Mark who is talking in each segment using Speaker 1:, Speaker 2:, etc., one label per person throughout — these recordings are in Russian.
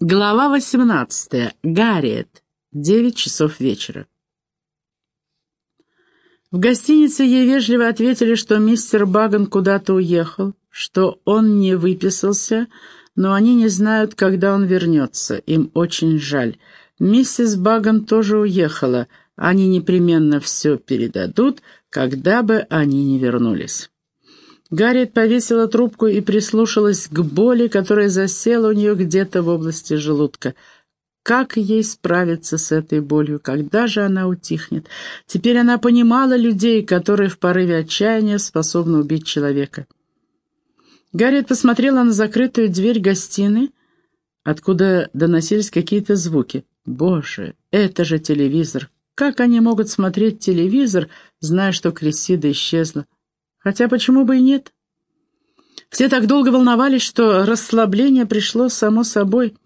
Speaker 1: Глава 18. Гарриет. 9 часов вечера. В гостинице ей вежливо ответили, что мистер Баган куда-то уехал, что он не выписался, но они не знают, когда он вернется. Им очень жаль. Миссис Баган тоже уехала. Они непременно все передадут, когда бы они не вернулись. Гарриет повесила трубку и прислушалась к боли, которая засела у нее где-то в области желудка. Как ей справиться с этой болью? Когда же она утихнет? Теперь она понимала людей, которые в порыве отчаяния способны убить человека. Гарриет посмотрела на закрытую дверь гостиной, откуда доносились какие-то звуки. «Боже, это же телевизор! Как они могут смотреть телевизор, зная, что Крессида исчезла?» Хотя почему бы и нет? Все так долго волновались, что расслабление пришло само собой.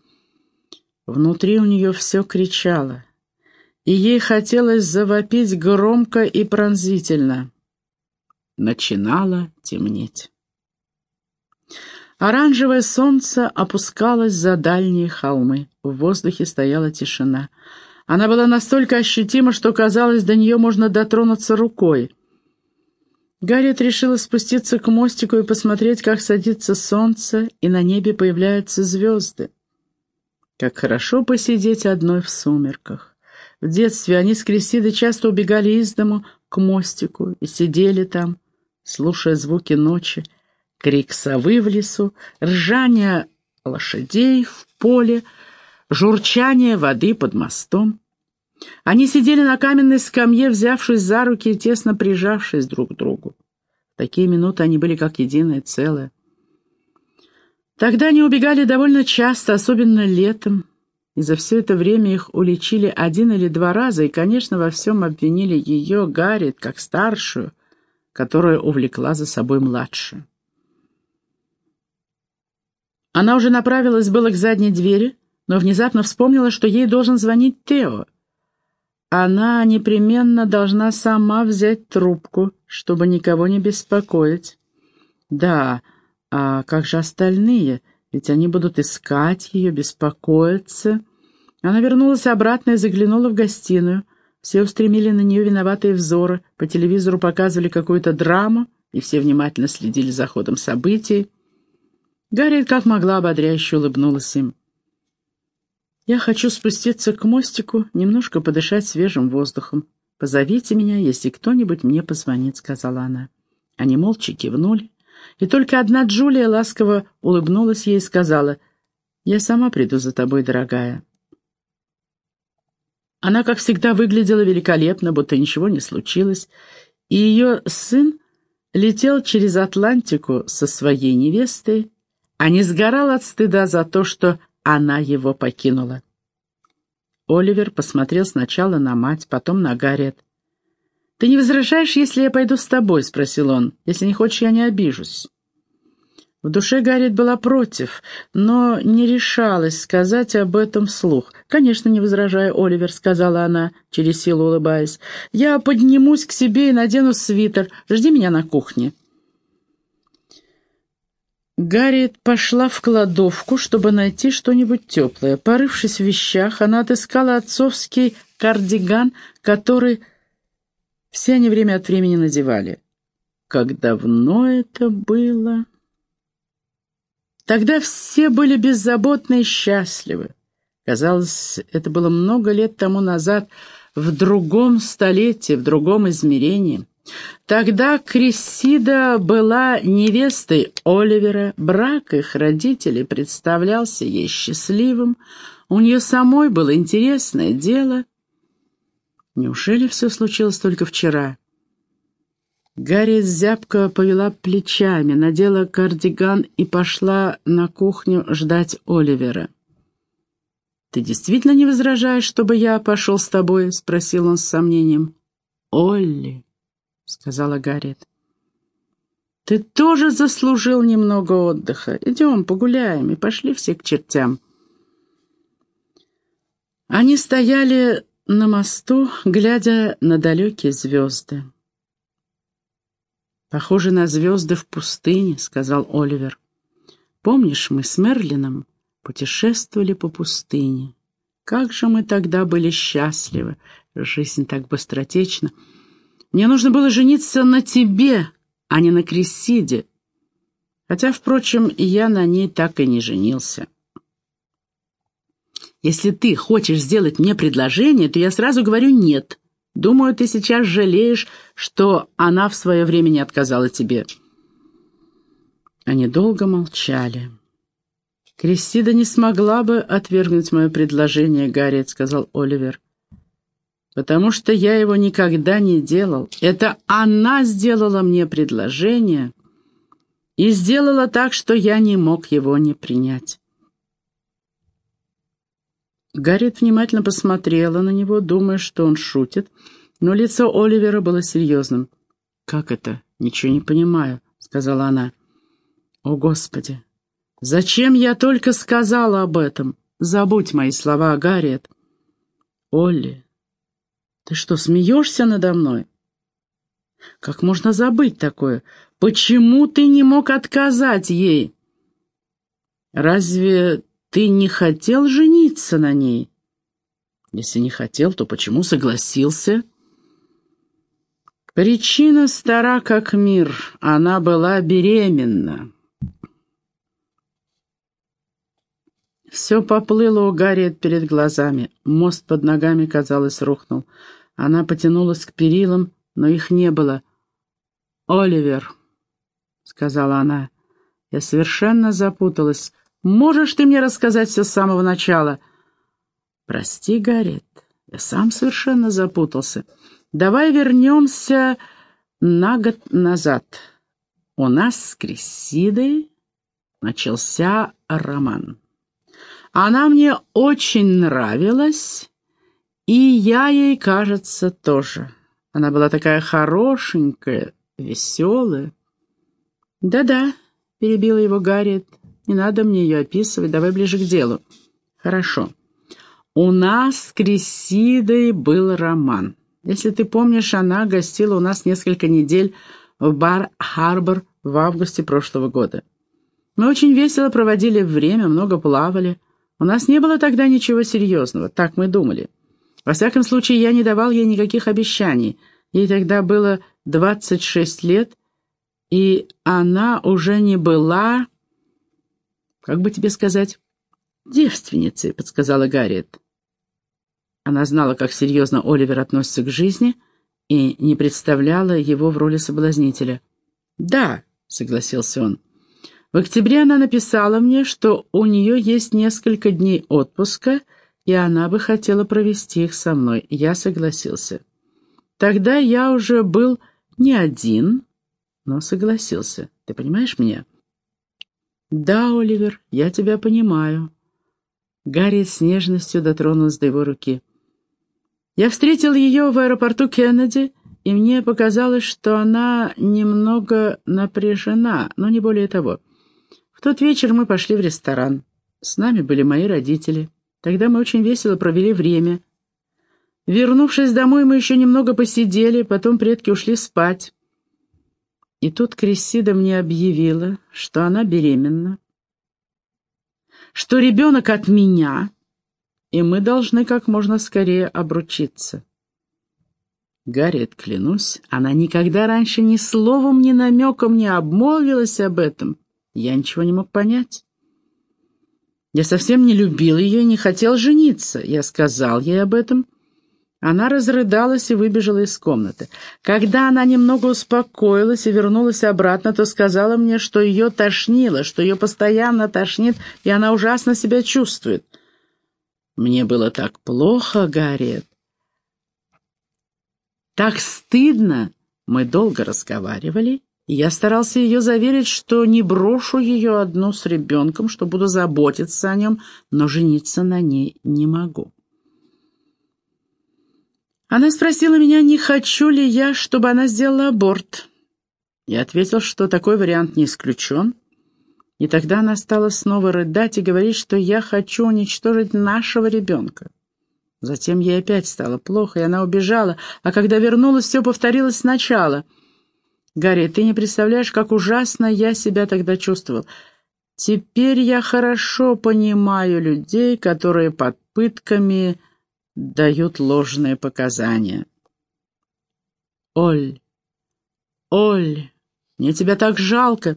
Speaker 1: Внутри у нее все кричало, и ей хотелось завопить громко и пронзительно. Начинало темнеть. Оранжевое солнце опускалось за дальние холмы. В воздухе стояла тишина. Она была настолько ощутима, что казалось, до нее можно дотронуться рукой. Гарриет решила спуститься к мостику и посмотреть, как садится солнце, и на небе появляются звезды. Как хорошо посидеть одной в сумерках. В детстве они с Крисидой часто убегали из дому к мостику и сидели там, слушая звуки ночи, крик совы в лесу, ржание лошадей в поле, журчание воды под мостом. Они сидели на каменной скамье, взявшись за руки и тесно прижавшись друг к другу. В такие минуты они были как единое целое. Тогда они убегали довольно часто, особенно летом, и за все это время их уличили один или два раза, и, конечно, во всем обвинили ее, Гарриет, как старшую, которая увлекла за собой младшую. Она уже направилась было к задней двери, но внезапно вспомнила, что ей должен звонить Тео. Она непременно должна сама взять трубку, чтобы никого не беспокоить. Да, а как же остальные? Ведь они будут искать ее, беспокоиться. Она вернулась обратно и заглянула в гостиную. Все устремили на нее виноватые взоры, по телевизору показывали какую-то драму, и все внимательно следили за ходом событий. Гарриет как могла ободряюще улыбнулась им. «Я хочу спуститься к мостику, немножко подышать свежим воздухом. Позовите меня, если кто-нибудь мне позвонит», — сказала она. Они молча кивнули, и только одна Джулия ласково улыбнулась ей и сказала, «Я сама приду за тобой, дорогая». Она, как всегда, выглядела великолепно, будто ничего не случилось, и ее сын летел через Атлантику со своей невестой, а не сгорал от стыда за то, что она его покинула. Оливер посмотрел сначала на мать, потом на Гарриет. «Ты не возражаешь, если я пойду с тобой?» — спросил он. «Если не хочешь, я не обижусь». В душе Гарриет была против, но не решалась сказать об этом вслух. «Конечно, не возражаю, Оливер», — сказала она, через силу улыбаясь. «Я поднимусь к себе и надену свитер. Жди меня на кухне». Гарриет пошла в кладовку, чтобы найти что-нибудь теплое. Порывшись в вещах, она отыскала отцовский кардиган, который все они время от времени надевали. Как давно это было? Тогда все были беззаботны и счастливы. Казалось, это было много лет тому назад, в другом столетии, в другом измерении. Тогда Крессида была невестой Оливера, брак их родителей представлялся ей счастливым, у нее самой было интересное дело. Неужели все случилось только вчера? Гарри зябко повела плечами, надела кардиган и пошла на кухню ждать Оливера. «Ты действительно не возражаешь, чтобы я пошел с тобой?» — спросил он с сомнением. «Олли!» — сказала Гарриет. «Ты тоже заслужил немного отдыха. Идем, погуляем, и пошли все к чертям». Они стояли на мосту, глядя на далекие звезды. «Похоже на звезды в пустыне», — сказал Оливер. «Помнишь, мы с Мерлином Путешествовали по пустыне. Как же мы тогда были счастливы. Жизнь так быстротечна. Мне нужно было жениться на тебе, а не на Крессиде. Хотя, впрочем, я на ней так и не женился. Если ты хочешь сделать мне предложение, то я сразу говорю «нет». Думаю, ты сейчас жалеешь, что она в свое время не отказала тебе». Они долго молчали. «Крессида не смогла бы отвергнуть мое предложение, Гарриет», — сказал Оливер. «Потому что я его никогда не делал. Это она сделала мне предложение и сделала так, что я не мог его не принять». Гарриет внимательно посмотрела на него, думая, что он шутит, но лицо Оливера было серьезным. «Как это? Ничего не понимаю», — сказала она. «О, Господи! Зачем я только сказала об этом? Забудь мои слова, Гарриет!» «Олли, ты что, смеешься надо мной?» «Как можно забыть такое? Почему ты не мог отказать ей?» «Разве ты не хотел жениться на ней? Если не хотел, то почему согласился? Причина стара как мир. Она была беременна. Все поплыло у Гарриет перед глазами. Мост под ногами, казалось, рухнул. Она потянулась к перилам, но их не было. «Оливер», — сказала она, — «я совершенно запуталась. Можешь ты мне рассказать все с самого начала?» «Прости, Гарриет, я сам совершенно запутался. Давай вернемся на год назад. У нас с Крессидой начался роман. Она мне очень нравилась, и я ей, кажется, тоже. Она была такая хорошенькая, веселая». «Да-да», — перебила его Гарриет, — не надо мне ее описывать, давай ближе к делу. Хорошо. У нас с Крисидой был роман. Если ты помнишь, она гостила у нас несколько недель в бар «Харбор» в августе прошлого года. Мы очень весело проводили время, много плавали. У нас не было тогда ничего серьезного, так мы думали. Во всяком случае, я не давал ей никаких обещаний. Ей тогда было 26 лет, и она уже не была как бы тебе сказать, девственницей, подсказала Гарриет. Она знала, как серьезно Оливер относится к жизни, и не представляла его в роли соблазнителя. «Да», — согласился он. «В октябре она написала мне, что у нее есть несколько дней отпуска, и она бы хотела провести их со мной. Я согласился. Тогда я уже был не один, но согласился. Ты понимаешь меня?» «Да, Оливер, я тебя понимаю». Гарри с нежностью дотронулась до его руки. «Я встретил ее в аэропорту Кеннеди, и мне показалось, что она немного напряжена, но не более того. Тот вечер мы пошли в ресторан. С нами были мои родители. Тогда мы очень весело провели время. Вернувшись домой, мы еще немного посидели, потом предки ушли спать. И тут Крессида мне объявила, что она беременна, что ребенок от меня, и мы должны как можно скорее обручиться. Гарриет, клянусь, она никогда раньше ни словом, ни намеком не обмолвилась об этом. Я ничего не мог понять. Я совсем не любил ее и не хотел жениться. Я сказал ей об этом, она разрыдалась и выбежала из комнаты. Когда она немного успокоилась и вернулась обратно, то сказала мне, что ее тошнило, что ее постоянно тошнит, и она ужасно себя чувствует. Мне было так плохо, Гарриет. Так стыдно. Мы долго разговаривали, я старался ее заверить, что не брошу ее одну с ребенком, что буду заботиться о нем, но жениться на ней не могу. Она спросила меня, не хочу ли я, чтобы она сделала аборт. Я ответил, что такой вариант не исключен. И тогда она стала снова рыдать и говорить, что я хочу уничтожить нашего ребенка. Затем ей опять стало плохо, и она убежала, а когда вернулась, все повторилось сначала. «Гарри, ты не представляешь, как ужасно я себя тогда чувствовал. Теперь я хорошо понимаю людей, которые под пытками дают ложные показания. Оль, Оль, мне тебя так жалко.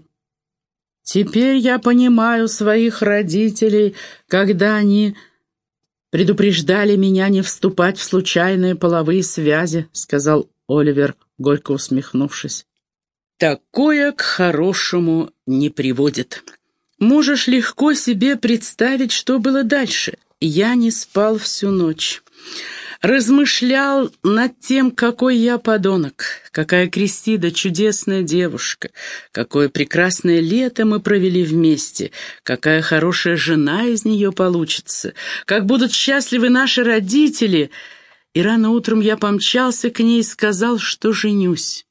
Speaker 1: Теперь я понимаю своих родителей, когда они предупреждали меня не вступать в случайные половые связи, сказал Оливер, горько усмехнувшись. Такое к хорошему не приводит. Можешь легко себе представить, что было дальше. Я не спал всю ночь. Размышлял над тем, какой я подонок, какая Кристида чудесная девушка, какое прекрасное лето мы провели вместе, какая хорошая жена из нее получится, как будут счастливы наши родители. И рано утром я помчался к ней и сказал, что женюсь.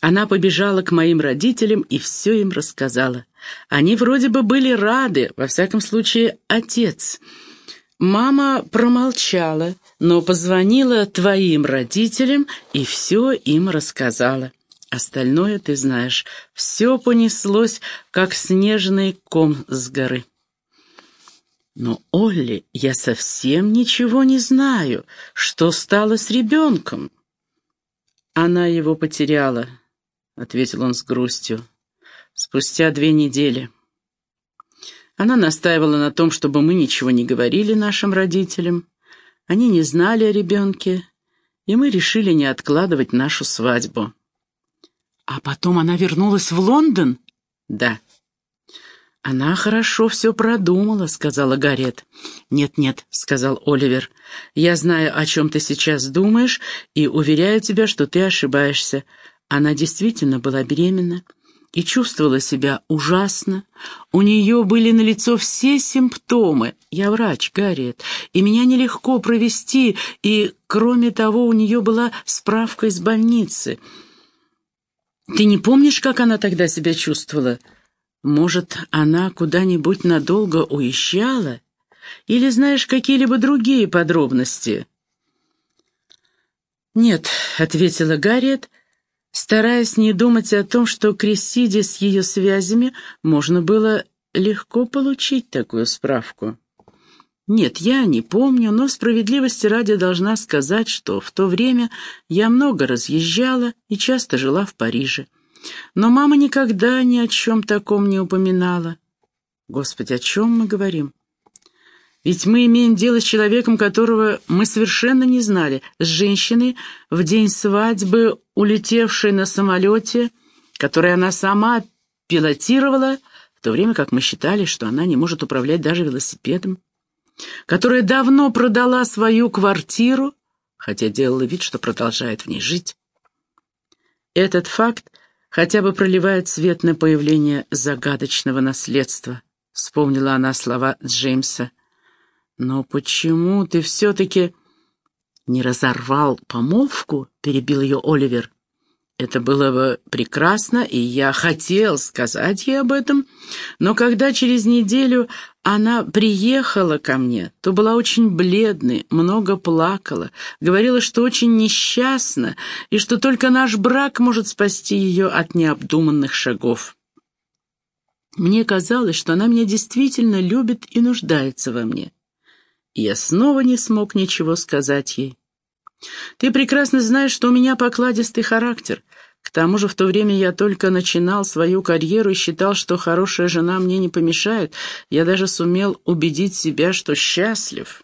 Speaker 1: Она побежала к моим родителям и все им рассказала. Они вроде бы были рады, во всяком случае, отец. Мама промолчала, но позвонила твоим родителям и все им рассказала. Остальное ты знаешь. Все понеслось, как снежный ком с горы. Но, Олли, я совсем ничего не знаю. Что стало с ребенком? Она его потеряла, — ответил он с грустью спустя две недели. Она настаивала на том, чтобы мы ничего не говорили нашим родителям. Они не знали о ребенке, и мы решили не откладывать нашу свадьбу. А потом она вернулась в Лондон? Да. «Она хорошо все продумала», — сказала Гарриет. «Нет-нет», — сказал Оливер. «Я знаю, о чем ты сейчас думаешь, и уверяю тебя, что ты ошибаешься. Она действительно была беременна и чувствовала себя ужасно. У нее были на лицо все симптомы. Я врач, Гарриет, и меня нелегко провести, и, кроме того, у нее была справка из больницы. Ты не помнишь, как она тогда себя чувствовала? Может, она куда-нибудь надолго уезжала? Или знаешь какие-либо другие подробности?» «Нет», — ответила Гарриет, — стараясь не думать о том, что Крессиде с ее связями можно было легко получить такую справку. Нет, я не помню, но справедливости ради должна сказать, что в то время я много разъезжала и часто жила в Париже. Но мама никогда ни о чем таком не упоминала. Господи, о чем мы говорим? Ведь мы имеем дело с человеком, которого мы совершенно не знали, с женщиной, в день свадьбы, улетевшей на самолете, который она сама пилотировала, в то время как мы считали, что она не может управлять даже велосипедом, которая давно продала свою квартиру, хотя делала вид, что продолжает в ней жить. Этот факт хотя бы проливает свет на появление загадочного наследства, вспомнила она слова Джеймса. «Но почему ты все-таки не разорвал помолвку?» — перебил ее Оливер. Это было бы прекрасно, и я хотел сказать ей об этом, но когда через неделю она приехала ко мне, то была очень бледной, много плакала, говорила, что очень несчастна и что только наш брак может спасти ее от необдуманных шагов. Мне казалось, что она меня действительно любит и нуждается во мне я снова не смог ничего сказать ей. «Ты прекрасно знаешь, что у меня покладистый характер. К тому же в то время я только начинал свою карьеру и считал, что хорошая жена мне не помешает. Я даже сумел убедить себя, что счастлив».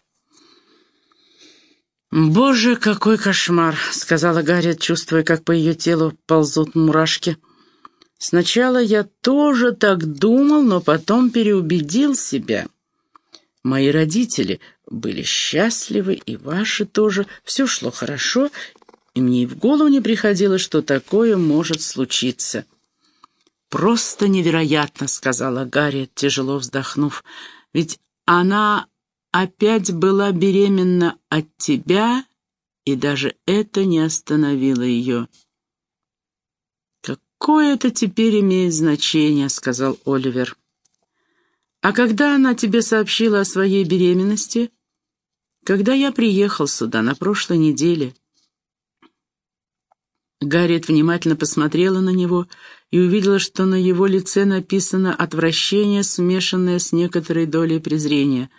Speaker 1: «Боже, какой кошмар!» — сказала Гарри, чувствуя, как по ее телу ползут мурашки. «Сначала я тоже так думал, но потом переубедил себя». Мои родители были счастливы, и ваши тоже. Все шло хорошо, и мне и в голову не приходило, что такое может случиться. «Просто невероятно», — сказала Гарри, тяжело вздохнув. «Ведь она опять была беременна от тебя, и даже это не остановило ее». «Какое это теперь имеет значение?» — сказал Оливер. «А когда она тебе сообщила о своей беременности?» «Когда я приехал сюда на прошлой неделе». Гарриет внимательно посмотрела на него, и увидела, что на его лице написано отвращение, смешанное с некоторой долей презрения.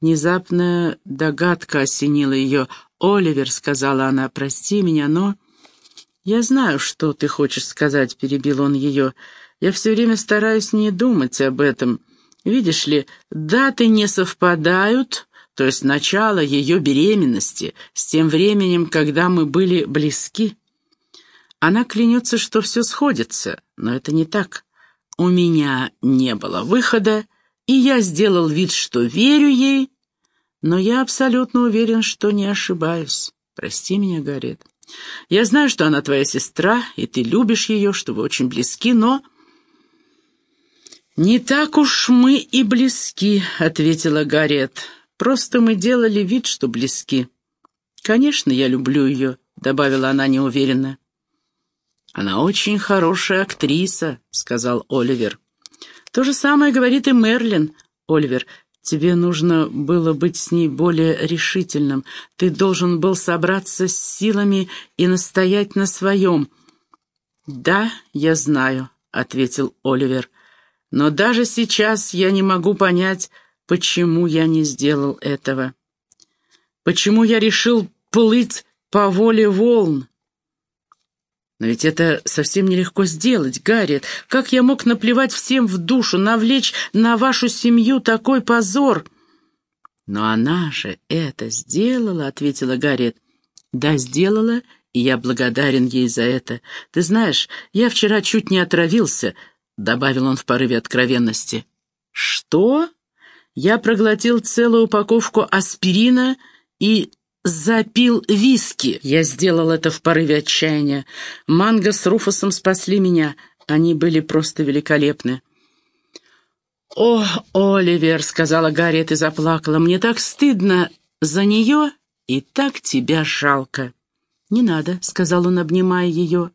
Speaker 1: Внезапная догадка осенила ее. «Оливер», — сказала она, — «прости меня, но...» «Я знаю, что ты хочешь сказать», — перебил он ее. «Я все время стараюсь не думать об этом. Видишь ли, даты не совпадают, то есть начало ее беременности, с тем временем, когда мы были близки. Она клянется, что все сходится, но это не так. У меня не было выхода, и я сделал вид, что верю ей, но я абсолютно уверен, что не ошибаюсь. Прости меня, Гарет. Я знаю, что она твоя сестра, и ты любишь ее, что вы очень близки, но...» «Не так уж мы и близки», — ответила Гарет. «Просто мы делали вид, что близки». «Конечно, я люблю ее», — добавила она неуверенно. «Она очень хорошая актриса», — сказал Оливер. «То же самое говорит и Мерлин, Оливер. Тебе нужно было быть с ней более решительным. Ты должен был собраться с силами и настоять на своем». «Да, я знаю», — ответил Оливер. «Но даже сейчас я не могу понять, почему я не сделал этого. Почему я решил плыть по воле волн?» Но ведь это совсем нелегко сделать, Гарриет. Как я мог наплевать всем в душу, навлечь на вашу семью такой позор?» «Но она же это сделала», — ответила Гарриет. «Да, сделала, и я благодарен ей за это. Ты знаешь, я вчера чуть не отравился», — добавил он в порыве откровенности. «Что?» Я проглотил целую упаковку аспирина и запил виски. Я сделал это в порыве отчаяния. Манго с Руфусом спасли меня. Они были просто великолепны. «О, Оливер», — сказала Гарриет и заплакала, — «мне так стыдно за нее и так тебя жалко». «Не надо», — сказал он, обнимая ее.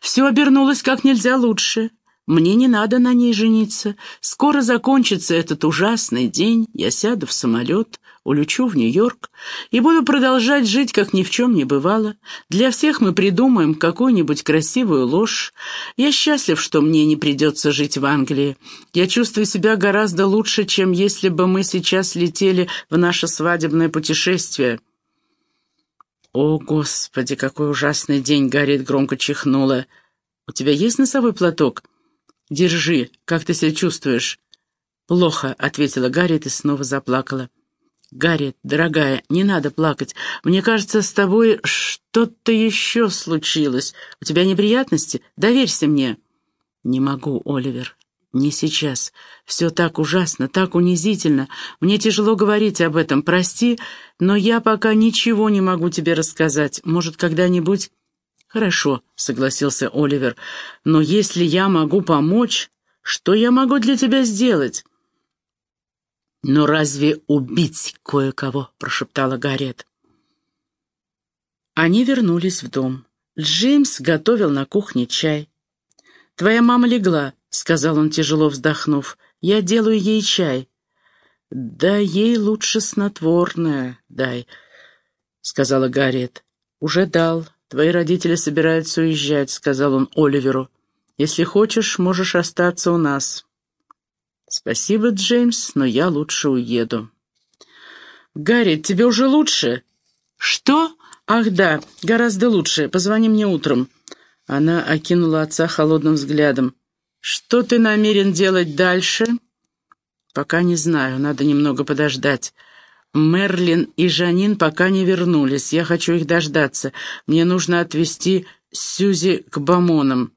Speaker 1: «Все обернулось как нельзя лучше. Мне не надо на ней жениться. Скоро закончится этот ужасный день, я сяду в самолет, улечу в Нью-Йорк и буду продолжать жить, как ни в чем не бывало. Для всех мы придумаем какую-нибудь красивую ложь. Я счастлив, что мне не придется жить в Англии. Я чувствую себя гораздо лучше, чем если бы мы сейчас летели в наше свадебное путешествие». «О, Господи, какой ужасный день!» — Гарриет громко чихнула. «У тебя есть носовой платок?» «Держи, как ты себя чувствуешь?» «Плохо», — ответила Гарриет и снова заплакала. «Гарриет, дорогая, не надо плакать. Мне кажется, с тобой что-то еще случилось. У тебя неприятности? Доверься мне». «Не могу, Оливер. Не сейчас. Все так ужасно, так унизительно. Мне тяжело говорить об этом. Прости, но я пока ничего не могу тебе рассказать. Может, когда-нибудь...» «Хорошо», — согласился Оливер, — «но если я могу помочь, что я могу для тебя сделать?» «Но разве убить кое-кого?» — прошептала Гарриет. Они вернулись в дом. Джеймс готовил на кухне чай. «Твоя мама легла», — сказал он, тяжело вздохнув. «Я делаю ей чай». «Да ей лучше снотворное дай», — сказала Гарриет. «Уже дал. «Твои родители собираются уезжать», — сказал он Оливеру. «Если хочешь, можешь остаться у нас». «Спасибо, Джеймс, но я лучше уеду». «Гарри, тебе уже лучше?» «Что? Ах да, гораздо лучше. Позвони мне утром». Она окинула отца холодным взглядом. «Что ты намерен делать дальше?» «Пока не знаю, надо немного подождать. Мерлин и Жанин пока не вернулись. Я хочу их дождаться. Мне нужно отвезти Сюзи к Бамонам».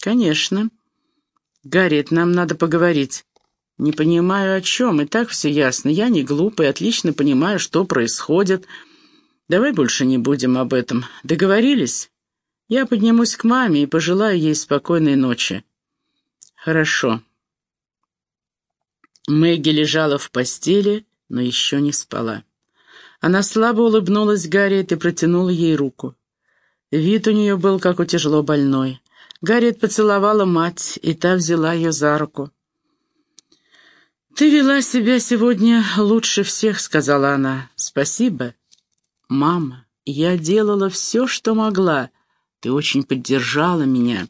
Speaker 1: «Конечно». «Гарриет, нам надо поговорить». «Не понимаю, о чем, и так все ясно. Я не глупый, отлично понимаю, что происходит. Давай больше не будем об этом. Договорились? Я поднимусь к маме и пожелаю ей спокойной ночи». «Хорошо». Мэгги лежала в постели, но еще не спала. Она слабо улыбнулась Гарриет и протянула ей руку. Вид у нее был, как у тяжело больной. Гарриет поцеловала мать, и та взяла ее за руку. «Ты вела себя сегодня лучше всех», — сказала она. «Спасибо, мама. Я делала все, что могла. Ты очень поддержала меня.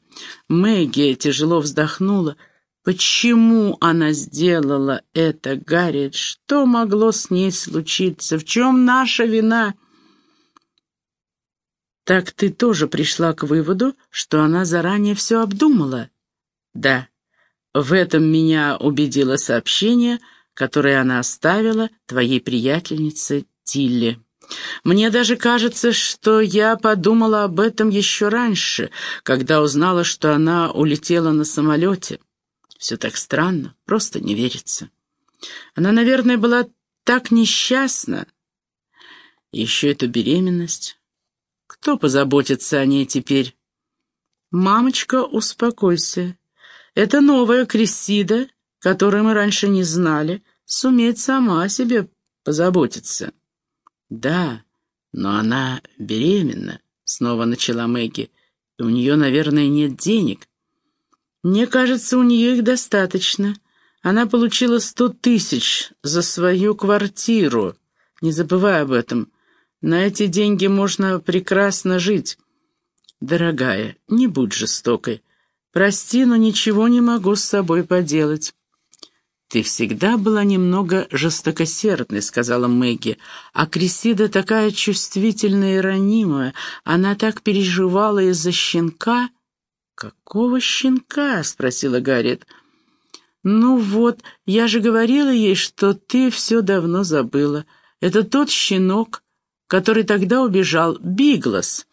Speaker 1: Мэгги тяжело вздохнула. Почему она сделала это, Гарриет? Что могло с ней случиться? В чем наша вина? Так ты тоже пришла к выводу, что она заранее все обдумала? Да. В этом меня убедило сообщение, которое она оставила твоей приятельнице Тилли. Мне даже кажется, что я подумала об этом еще раньше, когда узнала, что она улетела на самолете. Все так странно, просто не верится. Она, наверное, была так несчастна. еще эту беременность. Кто позаботится о ней теперь? «Мамочка, успокойся. Это новая Крессида, которую мы раньше не знали, сумеет сама о себе позаботиться». «Да, но она беременна», — снова начала Мэгги, — «и у нее, наверное, нет денег». «Мне кажется, у нее их достаточно. Она получила сто тысяч за свою квартиру. Не забывай об этом. На эти деньги можно прекрасно жить». «Дорогая, не будь жестокой. Прости, но ничего не могу с собой поделать». «Ты всегда была немного жестокосердной», — сказала Мэгги. «А Крисида такая чувствительная и ранимая. Она так переживала из-за щенка». «Какого щенка?» — спросила Гарриет. «Ну вот, я же говорила ей, что ты все давно забыла. Это тот щенок, который тогда убежал, Биглас.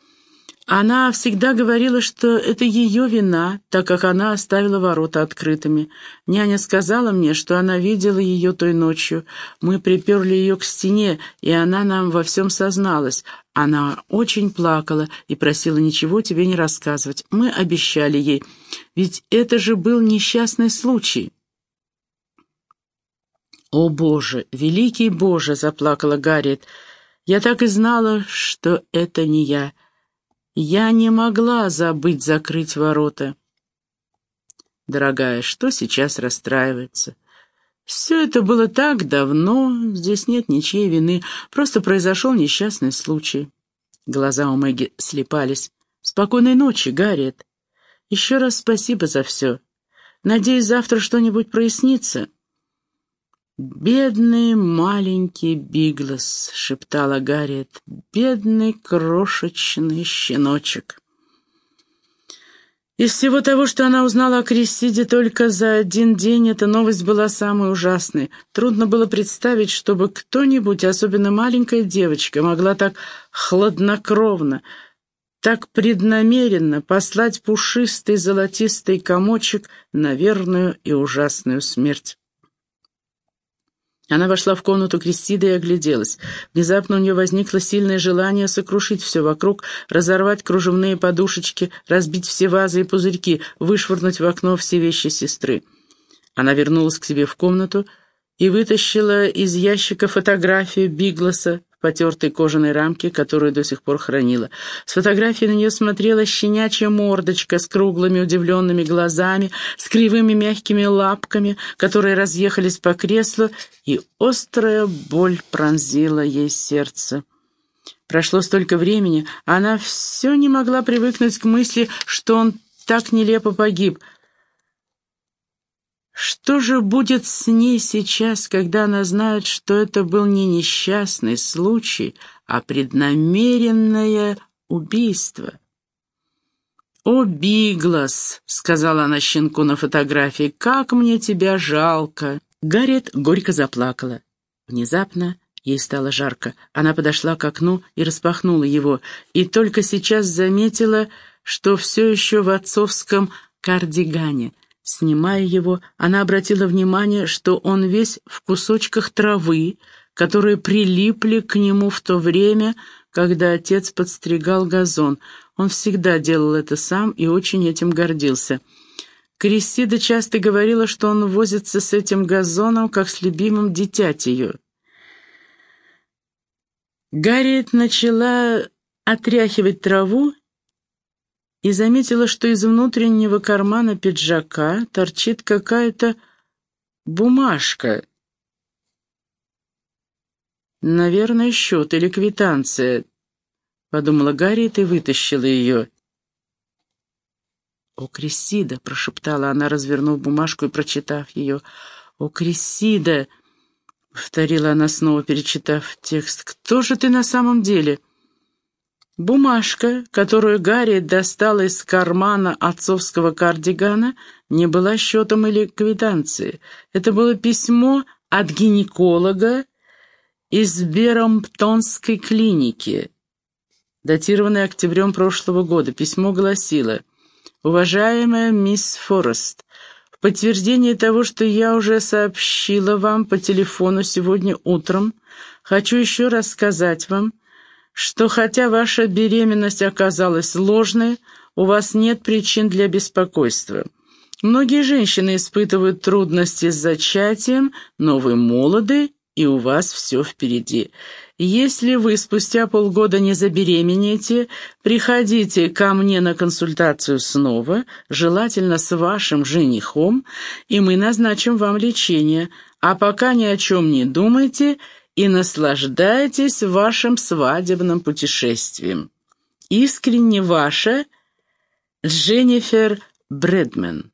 Speaker 1: Она всегда говорила, что это ее вина, так как она оставила ворота открытыми. Няня сказала мне, что она видела ее той ночью. Мы приперли ее к стене, и она нам во всем созналась. Она очень плакала и просила ничего тебе не рассказывать. Мы обещали ей, ведь это же был несчастный случай. «О, Боже, великий Боже!» — заплакала Гарриет. «Я так и знала, что это не я». Я не могла забыть закрыть ворота. Дорогая, что сейчас расстраивается? Все это было так давно, здесь нет ничьей вины, просто произошел несчастный случай. Глаза у Мэгги слепались. «Спокойной ночи, Гарриет. Еще раз спасибо за все. Надеюсь, завтра что-нибудь прояснится». «Бедный маленький Биглас», — шептала Гарриет, — «бедный крошечный щеночек». Из всего того, что она узнала о Крессиде только за один день, эта новость была самой ужасной. Трудно было представить, чтобы кто-нибудь, особенно маленькая девочка, могла так хладнокровно, так преднамеренно послать пушистый золотистый комочек на верную и ужасную смерть. Она вошла в комнату Кристиды и огляделась. Внезапно у нее возникло сильное желание сокрушить все вокруг, разорвать кружевные подушечки, разбить все вазы и пузырьки, вышвырнуть в окно все вещи сестры. Она вернулась к себе в комнату и вытащила из ящика фотографию Бигласа в потертой кожаной рамке, которую до сих пор хранила. С фотографии на нее смотрела щенячья мордочка с круглыми удивленными глазами, с кривыми мягкими лапками, которые разъехались по креслу, и острая боль пронзила ей сердце. Прошло столько времени, она все не могла привыкнуть к мысли, что он так нелепо погиб — что же будет с ней сейчас, когда она знает, что это был не несчастный случай, а преднамеренное убийство? «О, Биглас!» — сказала она щенку на фотографии. «Как мне тебя жалко!» Гарриет горько заплакала. Внезапно ей стало жарко. Она подошла к окну и распахнула его, и только сейчас заметила, что все еще в отцовском кардигане — Снимая его, она обратила внимание, что он весь в кусочках травы, которые прилипли к нему в то время, когда отец подстригал газон. Он всегда делал это сам и очень этим гордился. Крессида часто говорила, что он возится с этим газоном, как с любимым дитятью. Гарриет начала отряхивать траву и заметила, что из внутреннего кармана пиджака торчит какая-то бумажка. «Наверное, счет или квитанция», — подумала Гарриет и вытащила ее. «О, Крисида!» — прошептала она, развернув бумажку и прочитав ее. «О, Крисида!» — повторила она снова, перечитав текст. «Кто же ты на самом деле?» Бумажка, которую Гарри достала из кармана отцовского кардигана, не была счетом или квитанцией. Это было письмо от гинеколога из Берамптонской клиники, датированное октябрем прошлого года. Письмо гласило «Уважаемая мисс Форест, в подтверждение того, что я уже сообщила вам по телефону сегодня утром, хочу еще раз сказать вам, что хотя ваша беременность оказалась ложной, у вас нет причин для беспокойства. Многие женщины испытывают трудности с зачатием, но вы молоды, и у вас все впереди. Если вы спустя полгода не забеременеете, приходите ко мне на консультацию снова, желательно с вашим женихом, и мы назначим вам лечение. А пока ни о чем не думайте и наслаждайтесь вашим свадебным путешествием. Искренне ваша Дженнифер Брэдмен